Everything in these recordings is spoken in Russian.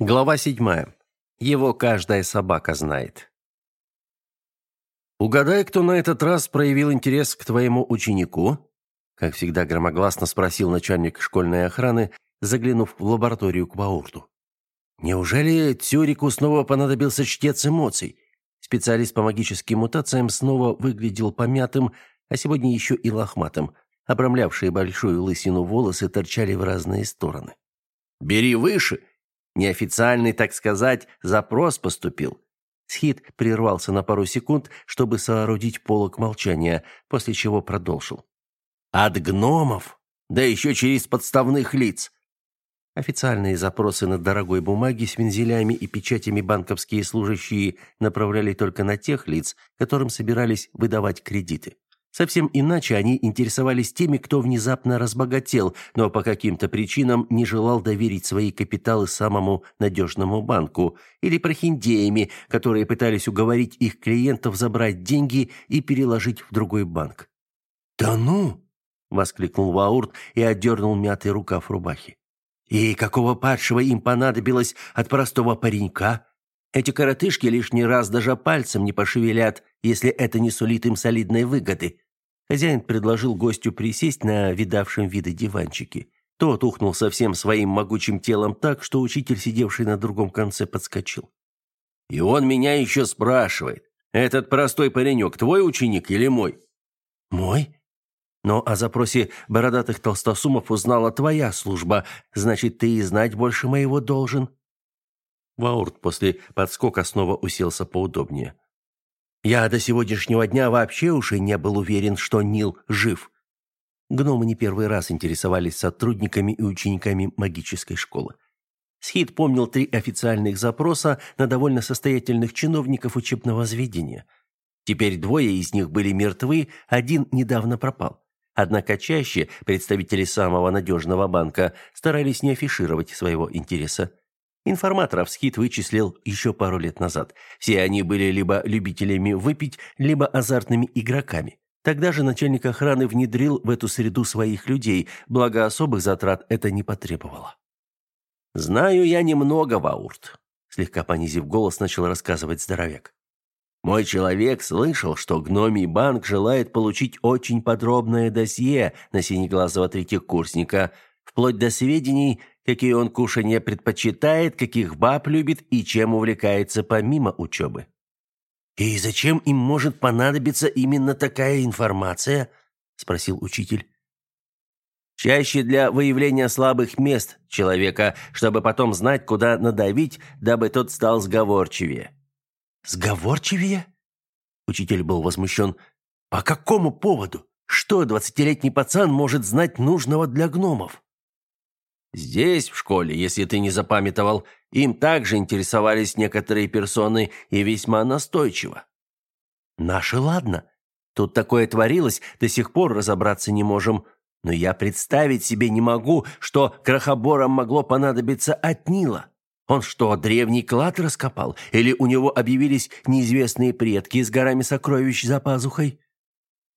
Глава седьмая. Его каждая собака знает. Угадай, кто на этот раз проявил интерес к твоему ученику? Как всегда громогласно спросил начальник школьной охраны, заглянув в лабораторию к Баурту. Неужели Цюрику снова понадобился чтец эмоций? Специалист по магическим мутациям снова выглядел помятым, а сегодня еще и лохматым. Обрамлявшие большую лысину волосы торчали в разные стороны. «Бери выше!» Неофициальный, так сказать, запрос поступил. Схит прервался на пару секунд, чтобы соорудить полог молчания, после чего продолжил. «От гномов? Да еще через подставных лиц!» Официальные запросы на дорогой бумаге с вензелями и печатями банковские служащие направляли только на тех лиц, которым собирались выдавать кредиты. Совсем иначе они интересовались теми, кто внезапно разбогател, но по каким-то причинам не желал доверить свои капиталы самому надежному банку, или прохиндеями, которые пытались уговорить их клиентов забрать деньги и переложить в другой банк. «Да ну!» — воскликнул Ваурт и отдернул мятый рукав рубахи. «И какого падшего им понадобилось от простого паренька? Эти коротышки лишний раз даже пальцем не пошевелят, если это не сулит им солидной выгоды». Хозяин предложил гостю присесть на видавшем виды диванчике. Тот ухнул совсем своим могучим телом так, что учитель, сидевший на другом конце, подскочил. «И он меня еще спрашивает, этот простой паренек твой ученик или мой?» «Мой?» «Но о запросе бородатых толстосумов узнала твоя служба, значит, ты и знать больше моего должен». Ваурт после подскока снова уселся поудобнее. Я до сегодняшнего дня вообще уже не был уверен, что Нил жив. Гномы не первый раз интересовались сотрудниками и учениками магической школы. Схит помнил три официальных запроса на довольно состоятельных чиновников учебного заведения. Теперь двое из них были мертвы, один недавно пропал. Однако чаще представители самого надежного банка старались не афишировать своего интереса. Информаторов Скит вычислил еще пару лет назад. Все они были либо любителями выпить, либо азартными игроками. Тогда же начальник охраны внедрил в эту среду своих людей, благо особых затрат это не потребовало. «Знаю я немного, Ваурт», — слегка понизив голос, начал рассказывать здоровяк. «Мой человек слышал, что гномий банк желает получить очень подробное досье на синеглазого третьекурсника, вплоть до сведений, какие он кушанья предпочитает, каких баб любит и чем увлекается помимо учебы. «И зачем им может понадобиться именно такая информация?» – спросил учитель. «Чаще для выявления слабых мест человека, чтобы потом знать, куда надавить, дабы тот стал сговорчивее». «Сговорчивее?» Учитель был возмущен. «По какому поводу? Что двадцатилетний пацан может знать нужного для гномов?» Здесь, в школе, если ты не запамятовал, им также интересовались некоторые персоны и весьма настойчиво. Наши ладно. Тут такое творилось, до сих пор разобраться не можем. Но я представить себе не могу, что крохоборам могло понадобиться от Нила. Он что, древний клад раскопал? Или у него объявились неизвестные предки с горами сокровищ за пазухой?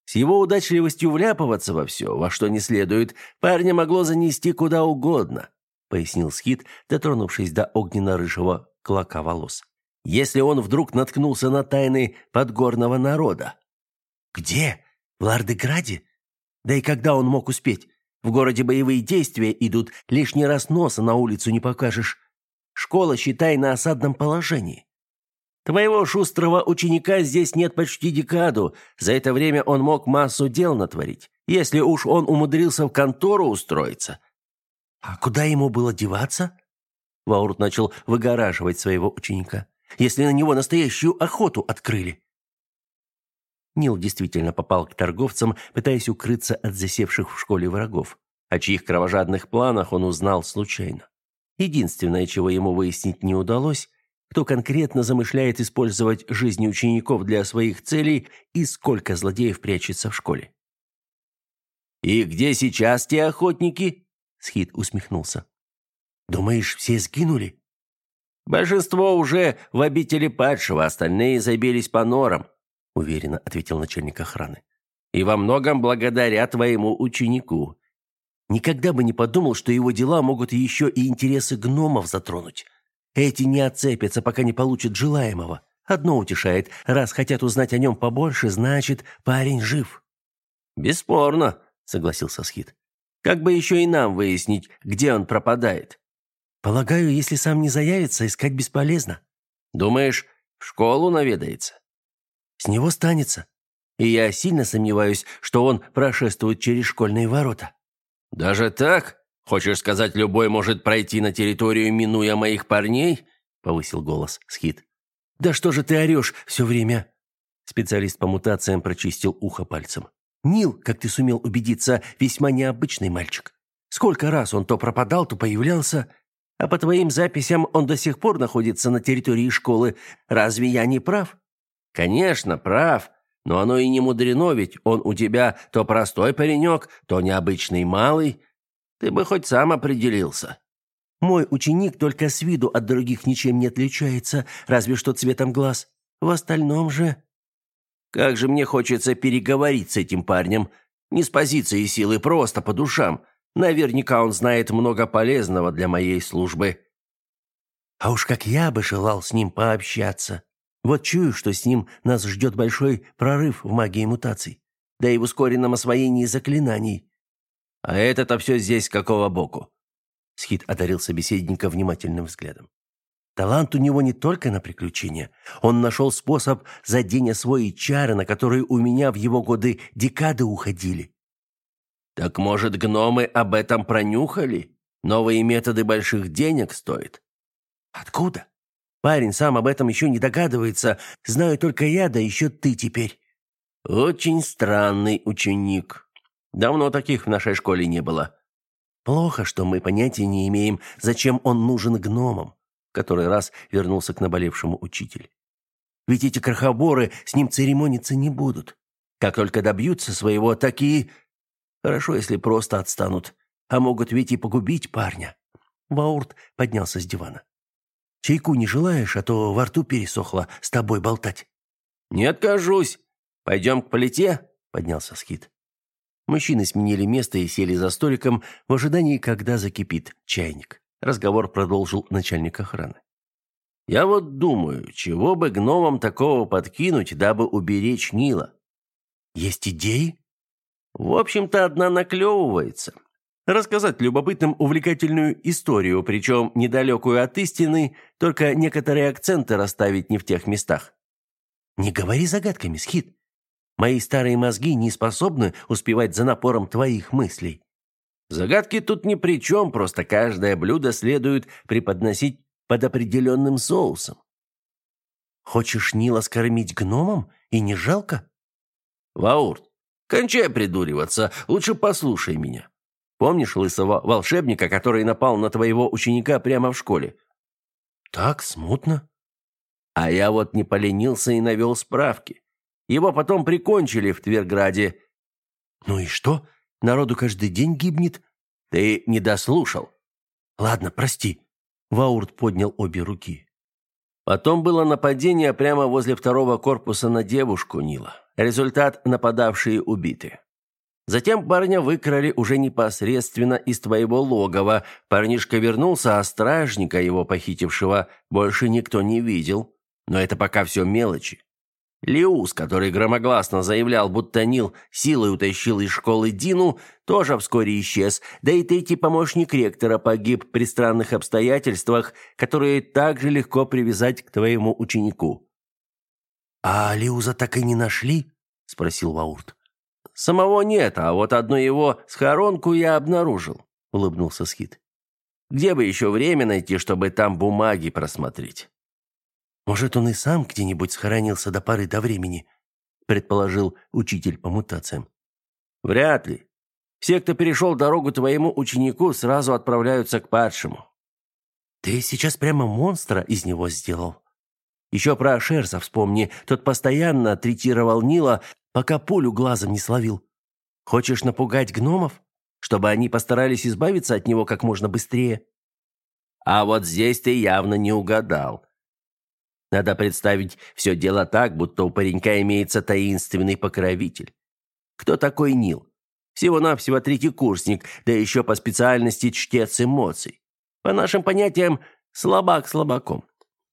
С его удачливостью вляпываться во все, во что не следует, парня могло занести куда угодно, пояснил Скит, дотронувшись до огненно-рыжего клока волос. Если он вдруг наткнулся на тайны подгорного народа. Где? В Лардеграде? Да и когда он мог успеть? В городе боевые действия идут, лишний раз носа на улицу не покажешь. Школа, считай, на осадном положении. Твоего шустрого ученика здесь нет почти декаду. За это время он мог массу дел натворить. Если уж он умудрился в контору устроиться. А куда ему было деваться? Ваурт начал выгораживать своего ученика. Если на него настоящую охоту открыли. Нил действительно попал к торговцам, пытаясь укрыться от засевших в школе врагов, о чьих кровожадных планах он узнал случайно. Единственное, чего ему выяснить не удалось, кто конкретно замышляет использовать жизни учеников для своих целей и сколько злодеев прячется в школе. «И где сейчас те охотники?» — Схит усмехнулся. «Думаешь, все сгинули?» «Большинство уже в обители падшего, остальные забились по норам», — уверенно ответил начальник охраны. «И во многом благодаря твоему ученику. Никогда бы не подумал, что его дела могут еще и интересы гномов затронуть. Эти не отцепятся, пока не получат желаемого. Одно утешает, раз хотят узнать о нем побольше, значит, парень жив». «Бесспорно», — согласился Схит. «Как бы еще и нам выяснить, где он пропадает?» «Полагаю, если сам не заявится, искать бесполезно». «Думаешь, в школу наведается?» «С него станется. И я сильно сомневаюсь, что он прошествует через школьные ворота». «Даже так? Хочешь сказать, любой может пройти на территорию, минуя моих парней?» — повысил голос Схит. «Да что же ты орешь все время?» Специалист по мутациям прочистил ухо пальцем. «Нил, как ты сумел убедиться, весьма необычный мальчик. Сколько раз он то пропадал, то появлялся. А по твоим записям он до сих пор находится на территории школы. Разве я не прав?» «Конечно, прав. Но оно и не мудрено, ведь он у тебя то простой паренек, то необычный малый. Ты бы хоть сам определился». Мой ученик только с виду от других ничем не отличается, разве что цветом глаз. В остальном же... Как же мне хочется переговорить с этим парнем. Не с позиции силы, просто по душам. Наверняка он знает много полезного для моей службы. А уж как я бы желал с ним пообщаться. Вот чую, что с ним нас ждет большой прорыв в магии мутаций. Да и в ускоренном освоении заклинаний. А это-то все здесь какого боку? Схит одарил собеседника внимательным взглядом. Талант у него не только на приключения. Он нашел способ за день освоить чары, на которые у меня в его годы декады уходили. Так может, гномы об этом пронюхали? Новые методы больших денег стоят. Откуда? Парень сам об этом еще не догадывается. Знаю только я, да еще ты теперь. Очень странный ученик. Давно таких в нашей школе не было. Плохо, что мы понятия не имеем, зачем он нужен гномам. Который раз вернулся к наболевшему учитель. Ведь эти крохоборы с ним церемониться не будут. Как только добьются своего, так и... Хорошо, если просто отстанут. А могут ведь и погубить парня. Баурт поднялся с дивана. Чайку не желаешь, а то во рту пересохло с тобой болтать». «Не откажусь. Пойдем к плите?» — поднялся Скит. Мужчины сменили место и сели за столиком в ожидании, когда закипит чайник. Разговор продолжил начальник охраны. «Я вот думаю, чего бы гномам такого подкинуть, дабы уберечь Нила?» «Есть идеи?» «В общем-то, одна наклевывается. Рассказать любопытным увлекательную историю, причем недалекую от истины, только некоторые акценты расставить не в тех местах. Не говори загадками, Схит. Мои старые мозги не способны успевать за напором твоих мыслей. Загадки тут ни при чем, просто каждое блюдо следует преподносить под определенным соусом. Хочешь Нила скормить гномам и не жалко? Ваурт, кончай придуриваться, лучше послушай меня. Помнишь лысого волшебника, который напал на твоего ученика прямо в школе? Так, смутно. А я вот не поленился и навел справки. Его потом прикончили в Тверграде. Ну и что? Народу каждый день гибнет. Ты не дослушал. Ладно, прости. Ваурт поднял обе руки. Потом было нападение прямо возле второго корпуса на девушку Нила. Результат – нападавшие убиты. Затем парня выкрали уже непосредственно из твоего логова. Парнишка вернулся, а стражника, его похитившего, больше никто не видел. Но это пока все мелочи. Леус, который громогласно заявлял, будто Нил силой утащил из школы Дину, тоже вскоре исчез, да и третий помощник ректора погиб при странных обстоятельствах, которые также легко привязать к твоему ученику. «А Леуза так и не нашли?» – спросил Ваурт. Самого нет, а вот одну его схоронку я обнаружил, улыбнулся Скит. Где бы еще время найти, чтобы там бумаги просмотреть? Может, он и сам где-нибудь схоронился до поры до времени, предположил учитель по мутациям. Вряд ли. Все, кто перешел дорогу твоему ученику, сразу отправляются к падшему. Ты сейчас прямо монстра из него сделал. Еще про Шерса вспомни. Тот постоянно третировал Нила, пока пулю глазом не словил. Хочешь напугать гномов, чтобы они постарались избавиться от него как можно быстрее? А вот здесь ты явно не угадал. Надо представить все дело так, будто у паренька имеется таинственный покровитель. Кто такой Нил? Всего-навсего третий курсник, да еще по специальности чтец эмоций. По нашим понятиям, Слабак слабаком.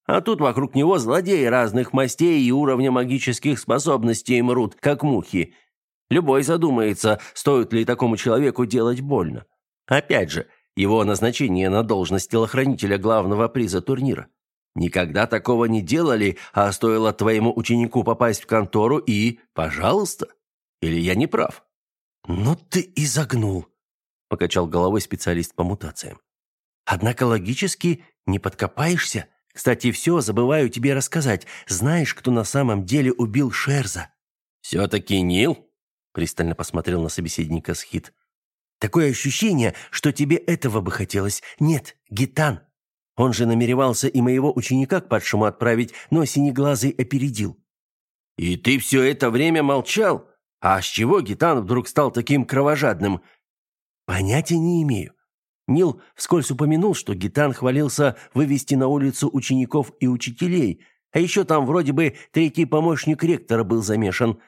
А тут вокруг него злодеи разных мастей и уровня магических способностей мрут, как мухи. Любой задумается, стоит ли такому человеку делать больно. Опять же, его назначение на должность телохранителя главного приза турнира. Никогда такого не делали, а стоило твоему ученику попасть в контору и... Пожалуйста. Или я не прав? «Ну ты и загнул», — покачал головой специалист по мутациям. «Однако логически не подкопаешься. Кстати, все забываю тебе рассказать. Знаешь, кто на самом деле убил Шерза?» «Все-таки Нил?» — пристально посмотрел на собеседника Схит. «Такое ощущение, что тебе этого бы хотелось. Нет, Гитан. Он же намеревался и моего ученика к падшему отправить, но синеглазый опередил». «И ты все это время молчал? А с чего Гитан вдруг стал таким кровожадным?» «Понятия не имею. Нил вскользь упомянул, что Гитан хвалился вывести на улицу учеников и учителей, а еще там вроде бы третий помощник ректора был замешан.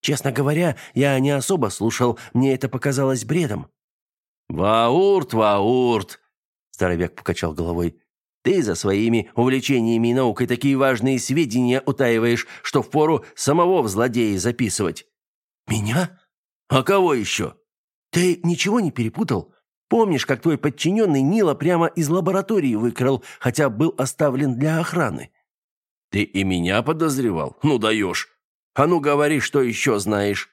Честно говоря, я не особо слушал, мне это показалось бредом». «Ваурт, Ваурт!» – здоровяк покачал головой. Ты за своими увлечениями и наукой такие важные сведения утаиваешь, что впору самого в злодеи записывать». «Меня? А кого еще?» «Ты ничего не перепутал? Помнишь, как твой подчиненный Нила прямо из лаборатории выкрал, хотя был оставлен для охраны?» «Ты и меня подозревал? Ну даешь! А ну говори, что еще знаешь!»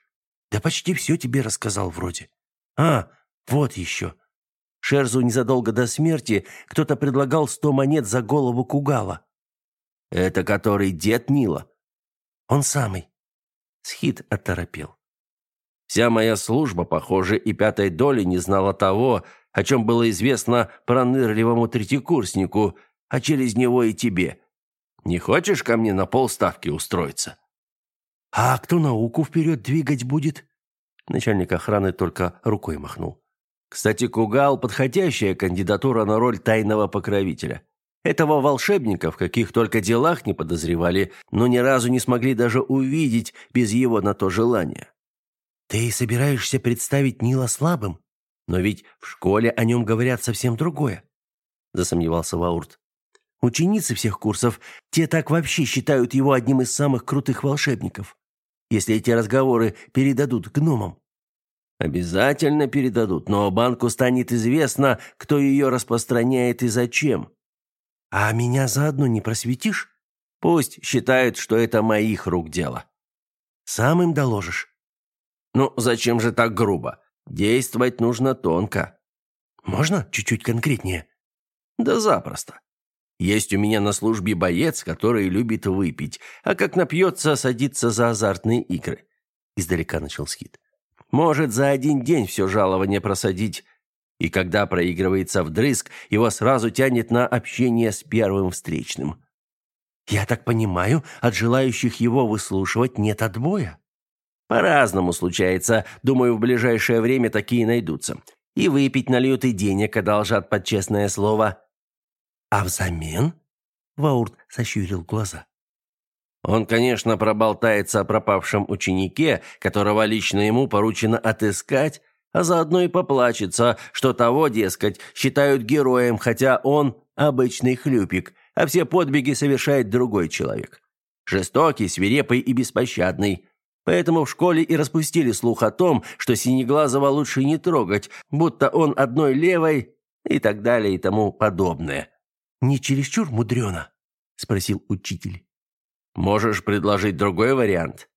«Да почти все тебе рассказал вроде. А, вот еще. Шерзу незадолго до смерти кто-то предлагал сто монет за голову Кугала. Это который дед Нила? Он самый. Схит оторопел. Вся моя служба, похоже, и пятой доли не знала того, о чем было известно пронырливому третьекурснику, а через него и тебе. Не хочешь ко мне на полставки устроиться? А кто науку вперед двигать будет? Начальник охраны только рукой махнул. Кстати, Кугал – подходящая кандидатура на роль тайного покровителя. Этого волшебника в каких только делах не подозревали, но ни разу не смогли даже увидеть без его на то желания. «Ты собираешься представить Нила слабым? Но ведь в школе о нем говорят совсем другое», – засомневался Ваурт. «Ученицы всех курсов, те так вообще считают его одним из самых крутых волшебников. Если эти разговоры передадут гномам». Обязательно передадут, но банку станет известно, кто ее распространяет и зачем. А меня заодно не просветишь? Пусть считают, что это моих рук дело. Сам им доложишь. Ну, зачем же так грубо? Действовать нужно тонко. Можно чуть-чуть конкретнее? Да запросто. Есть у меня на службе боец, который любит выпить, а как напьется, садится за азартные игры. Издалека начал Скит. Может за один день все жалование просадить. И когда проигрывается вдрызг, его сразу тянет на общение с первым встречным. Я так понимаю, от желающих его выслушивать нет отбоя? По-разному случается. Думаю, в ближайшее время такие найдутся. И выпить нальют, и денег одолжат под честное слово. А взамен? Ваурт сощурил глаза. Он, конечно, проболтается о пропавшем ученике, которого лично ему поручено отыскать, а заодно и поплачется, что того, дескать, считают героем, хотя он обычный хлюпик, а все подвиги совершает другой человек. Жестокий, свирепый и беспощадный. Поэтому в школе и распустили слух о том, что Синеглазого лучше не трогать, будто он одной левой и так далее и тому подобное. «Не чересчур мудрено?» – спросил учитель. Можешь предложить другой вариант?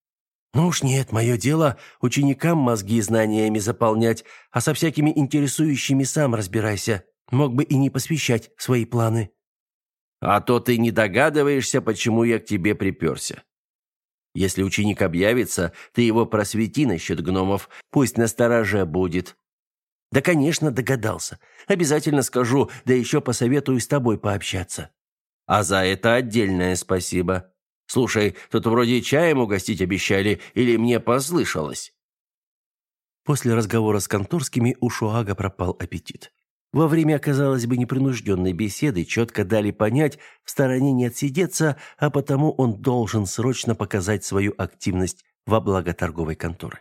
Ну уж нет, мое дело ученикам мозги знаниями заполнять, а со всякими интересующими сам разбирайся. Мог бы и не посвящать свои планы. А то ты не догадываешься, почему я к тебе приперся. Если ученик объявится, ты его просвети насчет гномов, пусть на стороже будет. Да, конечно, догадался. Обязательно скажу, да еще посоветую с тобой пообщаться. А за это отдельное спасибо. Слушай, тут вроде чаем угостить обещали, или мне послышалось?» После разговора с конторскими у Шуага пропал аппетит. Во время, казалось бы, непринужденной беседы четко дали понять, в стороне не отсидеться, а потому он должен срочно показать свою активность во благо торговой конторы.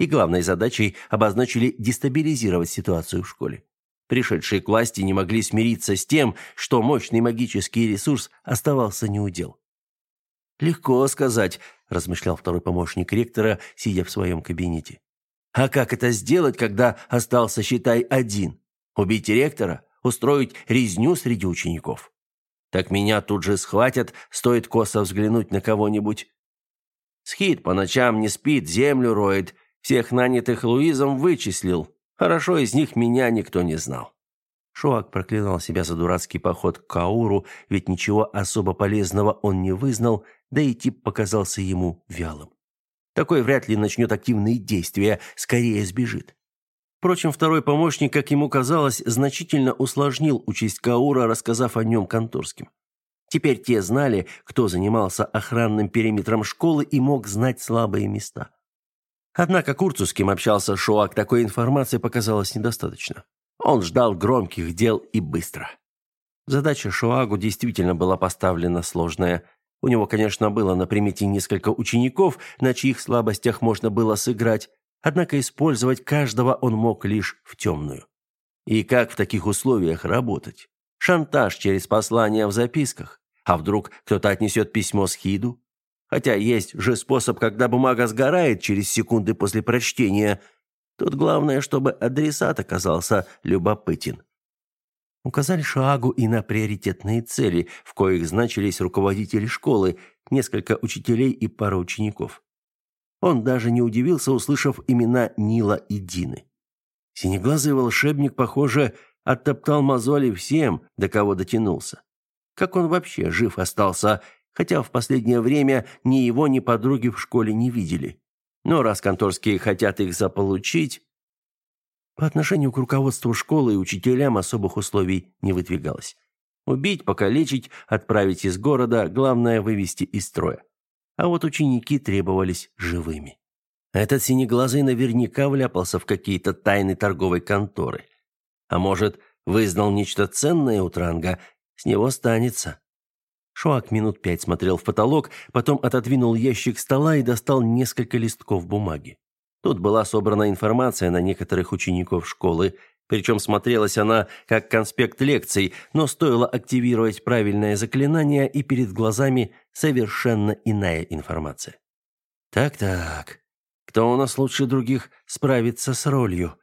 И главной задачей обозначили дестабилизировать ситуацию в школе. Пришедшие к власти не могли смириться с тем, что мощный магический ресурс оставался неудел. «Легко сказать», – размышлял второй помощник ректора, сидя в своем кабинете. «А как это сделать, когда остался, считай, один? Убить ректора? Устроить резню среди учеников? Так меня тут же схватят, стоит косо взглянуть на кого-нибудь. Схит по ночам не спит, землю роет, всех нанятых Луизом вычислил. Хорошо, из них меня никто не знал. Шоак проклинал себя за дурацкий поход к Кауру, ведь ничего особо полезного он не вызнал, да и тип показался ему вялым. Такой вряд ли начнет активные действия, скорее сбежит. Впрочем, второй помощник, как ему казалось, значительно усложнил участь Каура, рассказав о нем конторским. Теперь те знали, кто занимался охранным периметром школы и мог знать слабые места. Однако Курцу, с кем общался Шоак, такой информации показалось недостаточно. Он ждал громких дел и быстро. Задача Шоагу действительно была поставлена сложная. У него, конечно, было на примете несколько учеников, на чьих слабостях можно было сыграть, однако использовать каждого он мог лишь в темную. И как в таких условиях работать? Шантаж через послания в записках? А вдруг кто-то отнесет письмо с Хиду? Хотя есть же способ, когда бумага сгорает через секунды после прочтения. Тут главное, чтобы адресат оказался любопытен. Указали Шаагу и на приоритетные цели, в коих значились руководители школы, несколько учителей и пара учеников. Он даже не удивился, услышав имена Нила и Дины. Синеглазый волшебник, похоже, оттоптал мозоли всем, до кого дотянулся. Как он вообще жив остался, хотя в последнее время ни его, ни подруги в школе не видели. Но раз конторские хотят их заполучить... По отношению к руководству школы и учителям особых условий не выдвигалось. Убить, покалечить, отправить из города, главное вывести из строя. А вот ученики требовались живыми. Этот синеглазый наверняка вляпался в какие-то тайны торговой конторы. А может, вызнал нечто ценное у Транга, с него станется. Шуак минут пять смотрел в потолок, потом отодвинул ящик стола и достал несколько листков бумаги. Тут была собрана информация на некоторых учеников школы, причем смотрелась она как конспект лекций, но стоило активировать правильное заклинание, и перед глазами совершенно иная информация. Так-так, кто у нас лучше других справится с ролью?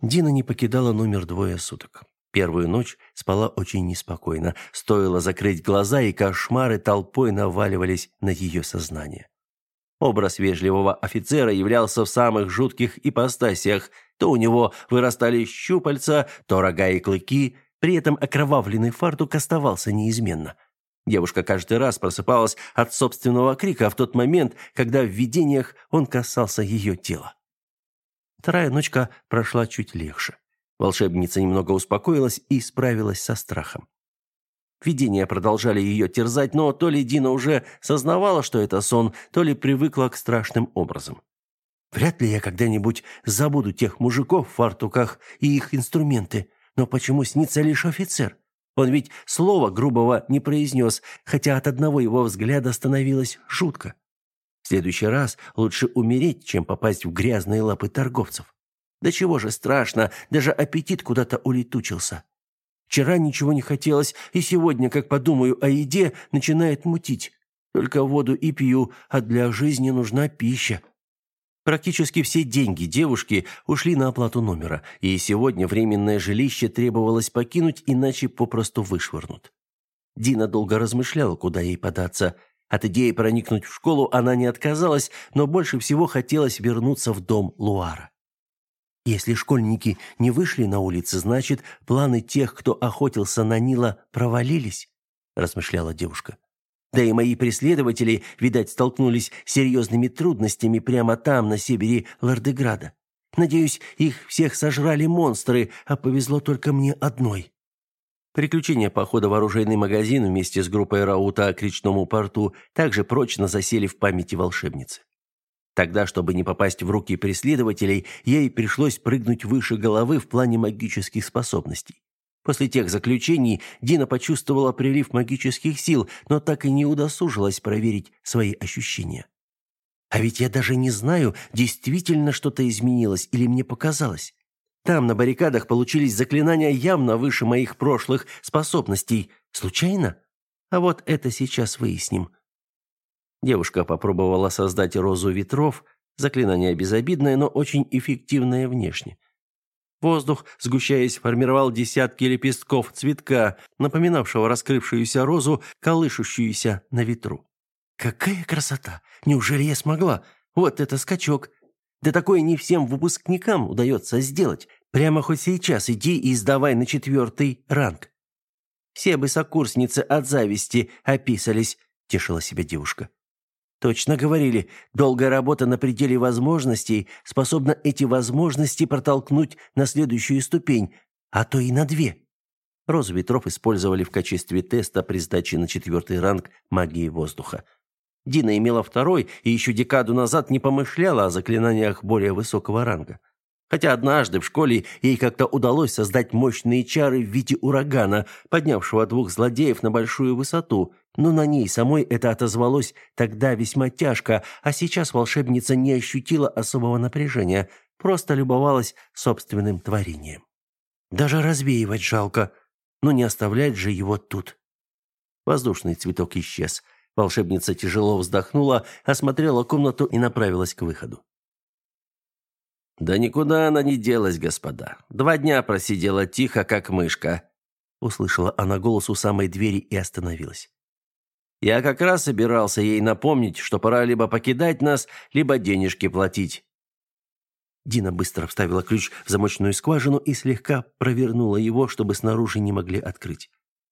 Дина не покидала номер двое суток. Первую ночь спала очень неспокойно. Стоило закрыть глаза, и кошмары толпой наваливались на ее сознание. Образ вежливого офицера являлся в самых жутких ипостасиях. То у него вырастали щупальца, то рога и клыки, при этом окровавленный фартук оставался неизменно. Девушка каждый раз просыпалась от собственного крика в тот момент, когда в видениях он касался ее тела. Вторая ночка прошла чуть легче. Волшебница немного успокоилась и справилась со страхом. Видения продолжали ее терзать, но то ли Дина уже сознавала, что это сон, то ли привыкла к страшным образам. Вряд ли я когда-нибудь забуду тех мужиков в фартуках и их инструменты. Но почему снится лишь офицер? Он ведь слова грубого не произнес, хотя от одного его взгляда становилось жутко. В следующий раз лучше умереть, чем попасть в грязные лапы торговцев. Да чего же страшно, даже аппетит куда-то улетучился. Вчера ничего не хотелось, и сегодня, как подумаю о еде, начинает мутить. Только воду и пью, а для жизни нужна пища. Практически все деньги девушки ушли на оплату номера, и сегодня временное жилище требовалось покинуть, иначе попросту вышвырнут. Дина долго размышляла, куда ей податься. От идеи проникнуть в школу она не отказалась, но больше всего хотелось вернуться в дом Луара. Если школьники не вышли на улицы, значит, планы тех, кто охотился на Нила, провалились, размышляла девушка. Да и мои преследователи, видать, столкнулись с серьезными трудностями прямо там, на севере Лордеграда. Надеюсь, их всех сожрали монстры, а повезло только мне одной. Приключения похода в оружейный магазин вместе с группой Раута к речному порту также прочно засели в памяти волшебницы. Тогда, чтобы не попасть в руки преследователей, ей пришлось прыгнуть выше головы в плане магических способностей. После тех заключений Дина почувствовала прилив магических сил, но так и не удосужилась проверить свои ощущения. А ведь я даже не знаю, действительно что-то изменилось или мне показалось. Там на баррикадах получились заклинания явно выше моих прошлых способностей. Случайно? А вот это сейчас выясним. Девушка попробовала создать розу ветров, заклинание безобидное, но очень эффективное внешне. Воздух, сгущаясь, формировал десятки лепестков цветка, напоминавшего раскрывшуюся розу, колышущуюся на ветру. «Какая красота! Неужели я смогла? Вот это скачок! Да такое не всем выпускникам удается сделать. Прямо хоть сейчас иди и сдавай на четвертый ранг». «Все бы сокурсницы от зависти описались», — тешила себя девушка. Точно говорили, долгая работа на пределе возможностей способна эти возможности протолкнуть на следующую ступень, а то и на две. Розу ветров использовали в качестве теста при сдаче на четвертый ранг магии воздуха. Дина имела второй и еще декаду назад не помышляла о заклинаниях более высокого ранга. Хотя однажды в школе ей как-то удалось создать мощные чары в виде урагана, поднявшего двух злодеев на большую высоту, но на ней самой это отозвалось тогда весьма тяжко, а сейчас волшебница не ощутила особого напряжения, просто любовалась собственным творением. Даже развеивать жалко, но не оставлять же его тут. Воздушный цветок исчез. Волшебница тяжело вздохнула, осмотрела комнату и направилась к выходу. Да никуда она не делась, господа. Два дня просидела тихо, как мышка. Услышала она голос у самой двери и остановилась. Я как раз собирался ей напомнить, что пора либо покидать нас, либо денежки платить. Дина быстро вставила ключ в замочную скважину и слегка провернула его, чтобы снаружи не могли открыть.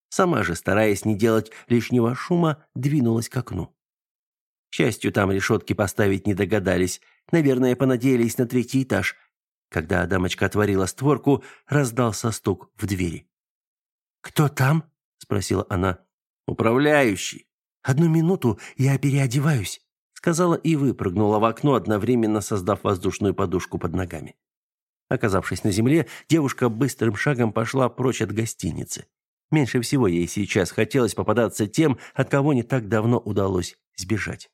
Сама же, стараясь не делать лишнего шума, двинулась к окну. К счастью, там решетки поставить не догадались. Наверное, понадеялись на третий этаж. Когда дамочка отворила створку, раздался стук в двери. «Кто там?» – спросила она. «Управляющий». «Одну минуту, я переодеваюсь», — сказала и выпрыгнула в окно, одновременно создав воздушную подушку под ногами. Оказавшись на земле, девушка быстрым шагом пошла прочь от гостиницы. Меньше всего ей сейчас хотелось попадаться тем, от кого не так давно удалось сбежать.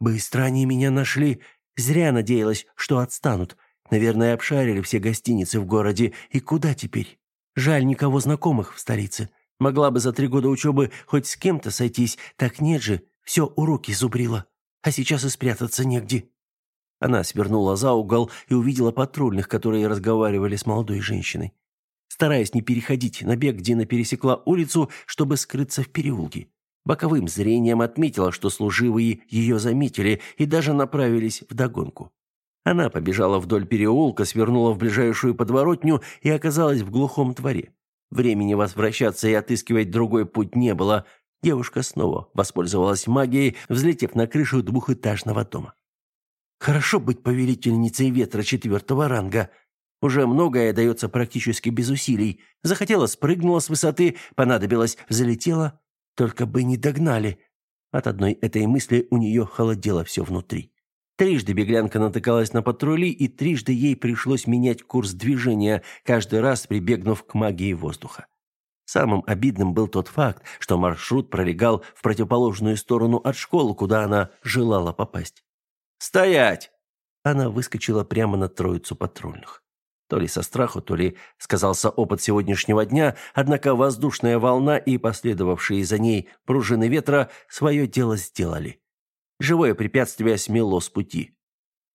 «Быстро они меня нашли. Зря надеялась, что отстанут. Наверное, обшарили все гостиницы в городе. И куда теперь? Жаль, никого знакомых в столице. Могла бы за три года учебы хоть с кем-то сойтись, так нет же, все уроки зубрила. А сейчас и спрятаться негде». Она свернула за угол и увидела патрульных, которые разговаривали с молодой женщиной. Стараясь не переходить на бег, Дина пересекла улицу, чтобы скрыться в переулке. Боковым зрением отметила, что служивые ее заметили и даже направились в догонку. Она побежала вдоль переулка, свернула в ближайшую подворотню и оказалась в глухом дворе. Времени возвращаться и отыскивать другой путь не было. Девушка снова воспользовалась магией, взлетев на крышу двухэтажного дома. Хорошо быть повелительницей ветра четвертого ранга. Уже многое дается практически без усилий. Захотела, спрыгнула с высоты, понадобилось, взлетела. Только бы не догнали. От одной этой мысли у нее холодело все внутри. Трижды беглянка натыкалась на патрули, и трижды ей пришлось менять курс движения, каждый раз прибегнув к магии воздуха. Самым обидным был тот факт, что маршрут пролегал в противоположную сторону от школы, куда она желала попасть. «Стоять!» Она выскочила прямо на троицу патрульных. То ли со страху, то ли сказался опыт сегодняшнего дня, однако воздушная волна и последовавшие за ней пружины ветра свое дело сделали. Живое препятствие смело с пути.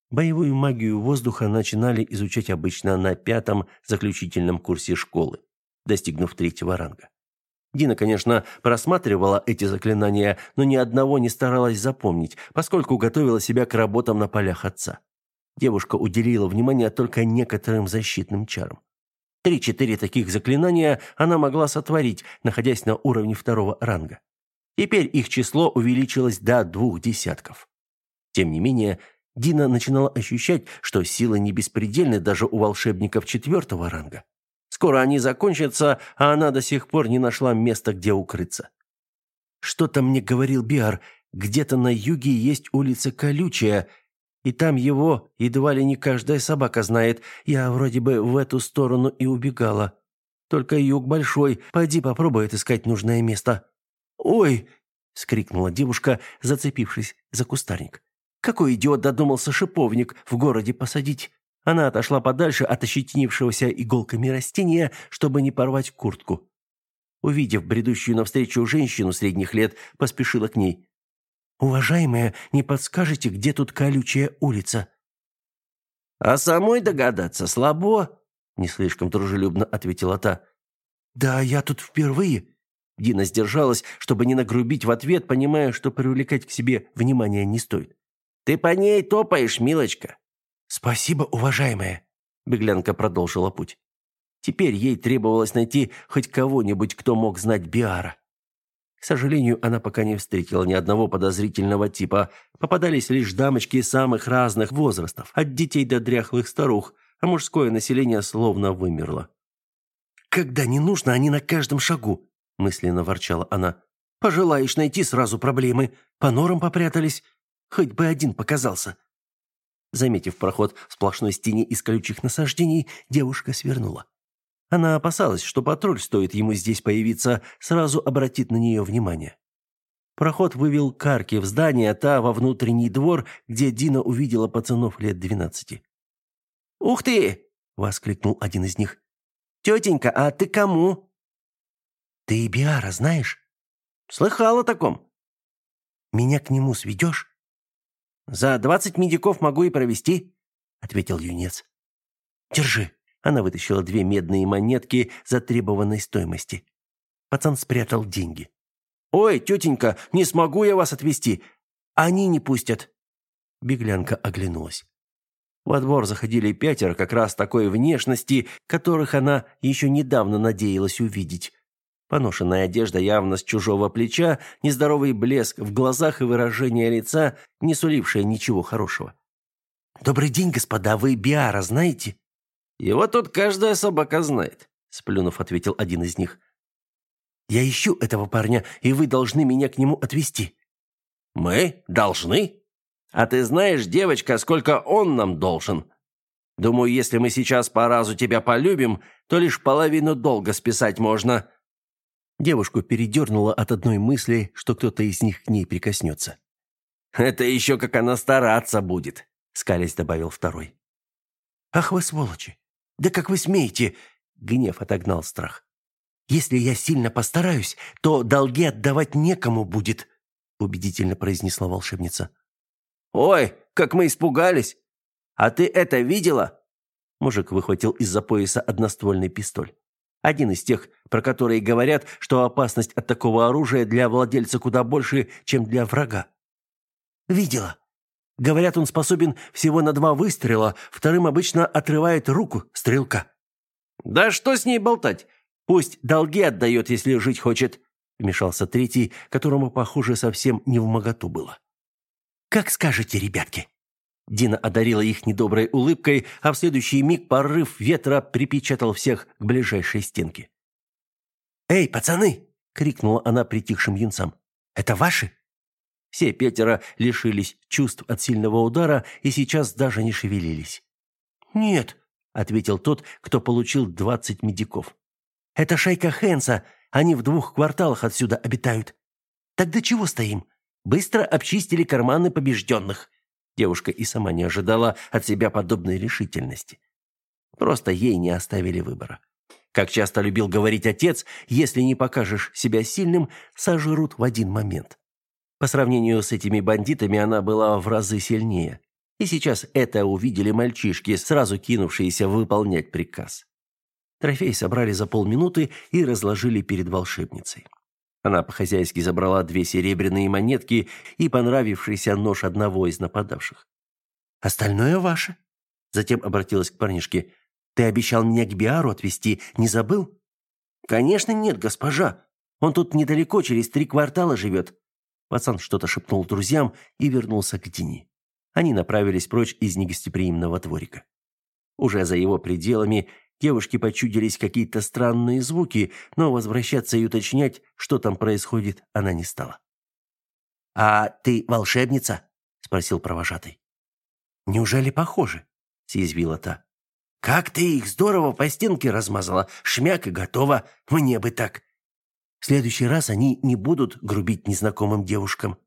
Боевую магию воздуха начинали изучать обычно на пятом заключительном курсе школы, достигнув третьего ранга. Дина, конечно, просматривала эти заклинания, но ни одного не старалась запомнить, поскольку готовила себя к работам на полях отца. Девушка уделила внимание только некоторым защитным чарам. Три-четыре таких заклинания она могла сотворить, находясь на уровне второго ранга. Теперь их число увеличилось до двух десятков. Тем не менее, Дина начинала ощущать, что силы не беспредельны даже у волшебников четвертого ранга. Скоро они закончатся, а она до сих пор не нашла места, где укрыться. Что-то мне говорил Биар, где-то на юге есть улица Колючая, и там его едва ли не каждая собака знает. Я вроде бы в эту сторону и убегала. Только юг большой, пойди попробуй отыскать нужное место. «Ой!» — скрикнула девушка, зацепившись за кустарник. «Какой идиот додумался шиповник в городе посадить? Она отошла подальше от ощетинившегося иголками растения, чтобы не порвать куртку. Увидев бредущую навстречу женщину средних лет, поспешила к ней. «Уважаемая, не подскажете, где тут колючая улица?» «А самой догадаться слабо», — не слишком дружелюбно ответила та. «Да, я тут впервые». Дина сдержалась, чтобы не нагрубить в ответ, понимая, что привлекать к себе внимание не стоит. «Ты по ней топаешь, милочка». «Спасибо, уважаемая», — беглянка продолжила путь. Теперь ей требовалось найти хоть кого-нибудь, кто мог знать Биара. К сожалению, она пока не встретила ни одного подозрительного типа. Попадались лишь дамочки самых разных возрастов, от детей до дряхлых старух, а мужское население словно вымерло. «Когда не нужно, они на каждом шагу», – мысленно ворчала она. «Пожелаешь найти сразу проблемы. По норам попрятались. Хоть бы один показался». Заметив проход в сплошной стене из колючих насаждений, девушка свернула. Она опасалась, что патруль, стоит ему здесь появиться, сразу обратит на нее внимание. Проход вывел к арке в здание, та во внутренний двор, где Дина увидела пацанов лет двенадцати. «Ух ты!» — воскликнул один из них. «Тетенька, а ты кому?» «Ты Биара знаешь?» «Слыхал о таком». «Меня к нему сведешь?» «За двадцать медиков могу и провести», — ответил юнец. «Держи». Она вытащила две медные монетки затребованной стоимости. Пацан спрятал деньги. «Ой, тетенька, не смогу я вас отвезти. Они не пустят». Беглянка оглянулась. Во двор заходили пятеро как раз такой внешности, которых она еще недавно надеялась увидеть. Поношенная одежда явно с чужого плеча, нездоровый блеск в глазах и выражение лица, не сулившее ничего хорошего. «Добрый день, господа, вы Биара знаете?» «Его тут каждая собака знает», — сплюнув, ответил один из них. «Я ищу этого парня, и вы должны меня к нему отвезти». «Мы? Должны? А ты знаешь, девочка, сколько он нам должен? Думаю, если мы сейчас по разу тебя полюбим, то лишь половину долга списать можно». Девушку передернуло от одной мысли, что кто-то из них к ней прикоснется. «Это еще как она стараться будет», — скалясь добавил второй. «Ах вы сволочи! Да как вы смеете?» Гнев отогнал страх. «Если я сильно постараюсь, то долги отдавать некому будет», убедительно произнесла волшебница. «Ой, как мы испугались! А ты это видела?» Мужик выхватил из-за пояса одноствольный пистоль. Один из тех, про которые говорят, что опасность от такого оружия для владельца куда больше, чем для врага. «Видела. Говорят, он способен всего на два выстрела, вторым обычно отрывает руку стрелка. Да что с ней болтать? Пусть долги отдает, если жить хочет, вмешался третий, которому, похоже, совсем не в моготу было. Как скажете, ребятки. Дина одарила их недоброй улыбкой, а в следующий миг порыв ветра припечатал всех к ближайшей стенке. «Эй, пацаны!» — крикнула она притихшим юнцам. «Это ваши?» Все пятеро лишились чувств от сильного удара и сейчас даже не шевелились. «Нет», — ответил тот, кто получил двадцать медиков. «Это шайка Хенса, они в двух кварталах отсюда обитают. Тогда чего стоим? Быстро обчистили карманы побежденных». Девушка и сама не ожидала от себя подобной решительности. Просто ей не оставили выбора. Как часто любил говорить отец, если не покажешь себя сильным, сожрут в один момент. По сравнению с этими бандитами она была в разы сильнее. И сейчас это увидели мальчишки, сразу кинувшиеся выполнять приказ. Трофей собрали за полминуты и разложили перед волшебницей. Она по-хозяйски забрала две серебряные монетки и понравившийся нож одного из нападавших. «Остальное ваше?» Затем обратилась к парнишке. «Ты обещал меня к Биару отвезти, не забыл?» «Конечно нет, госпожа. Он тут недалеко, через три квартала живет. Пацан что-то шепнул друзьям и вернулся к Дине. Они направились прочь из негостеприимного дворика. Уже за его пределами девушке почудились какие-то странные звуки, но возвращаться и уточнять, что там происходит, она не стала. «А ты волшебница?» – спросил провожатый. «Неужели похожи?» – съязвила та. «Как ты их здорово по стенке размазала! Шмяк и готово! Мне бы так!» В следующий раз они не будут грубить незнакомым девушкам.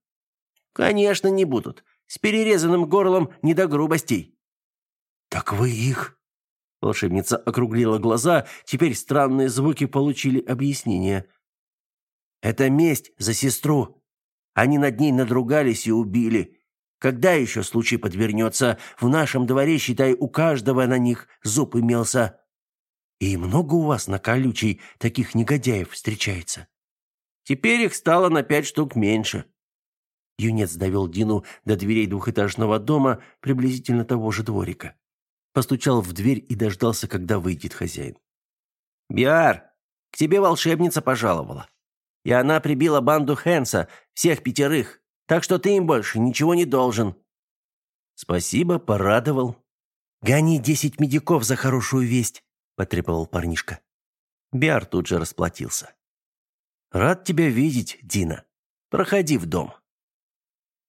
Конечно, не будут. С перерезанным горлом не до грубостей. Так вы их? Волшебница округлила глаза, теперь странные звуки получили объяснение. Это месть за сестру. Они над ней надругались и убили. Когда еще случай подвернется? В нашем дворе, считай, у каждого на них зуб имелся. И много у вас на колючей таких негодяев встречается? Теперь их стало на пять штук меньше. Юнец довел Дину до дверей двухэтажного дома, приблизительно того же дворика. Постучал в дверь и дождался, когда выйдет хозяин. «Биар, к тебе волшебница пожаловала. И она прибила банду Хенса, всех пятерых, так что ты им больше ничего не должен». «Спасибо, порадовал». «Гони десять медиков за хорошую весть», — потребовал парнишка. Биар тут же расплатился. «Рад тебя видеть, Дина. Проходи в дом».